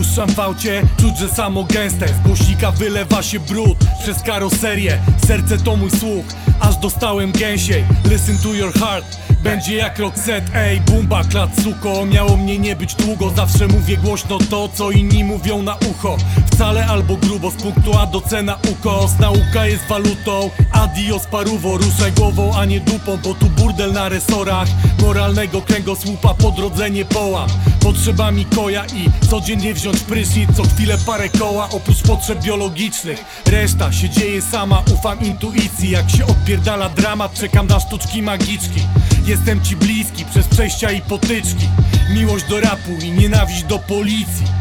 puszczam w aucie, czuć, że samo gęste. Z głośnika wylewa się brud przez karoserię. Serce to mój słuch, aż dostałem gęsiej. Listen to your heart będzie jak Roxette, ej, bumba, klat, suko Miało mnie nie być długo, zawsze mówię głośno to, co inni mówią na ucho Wcale albo grubo, z punktu A do C na ukos. Nauka jest walutą, adios paruwo Ruszaj głową, a nie dupą, bo tu burdel na resorach. Moralnego kręgosłupa po drodze nie połam Potrzeba mi koja i codziennie wziąć prysznic Co chwilę parę koła, oprócz potrzeb biologicznych Reszta się dzieje sama, ufam intuicji Jak się odpierdala dramat, czekam na sztuczki magiczki. Jestem ci bliski przez przejścia i potyczki. Miłość do rapu i nienawiść do policji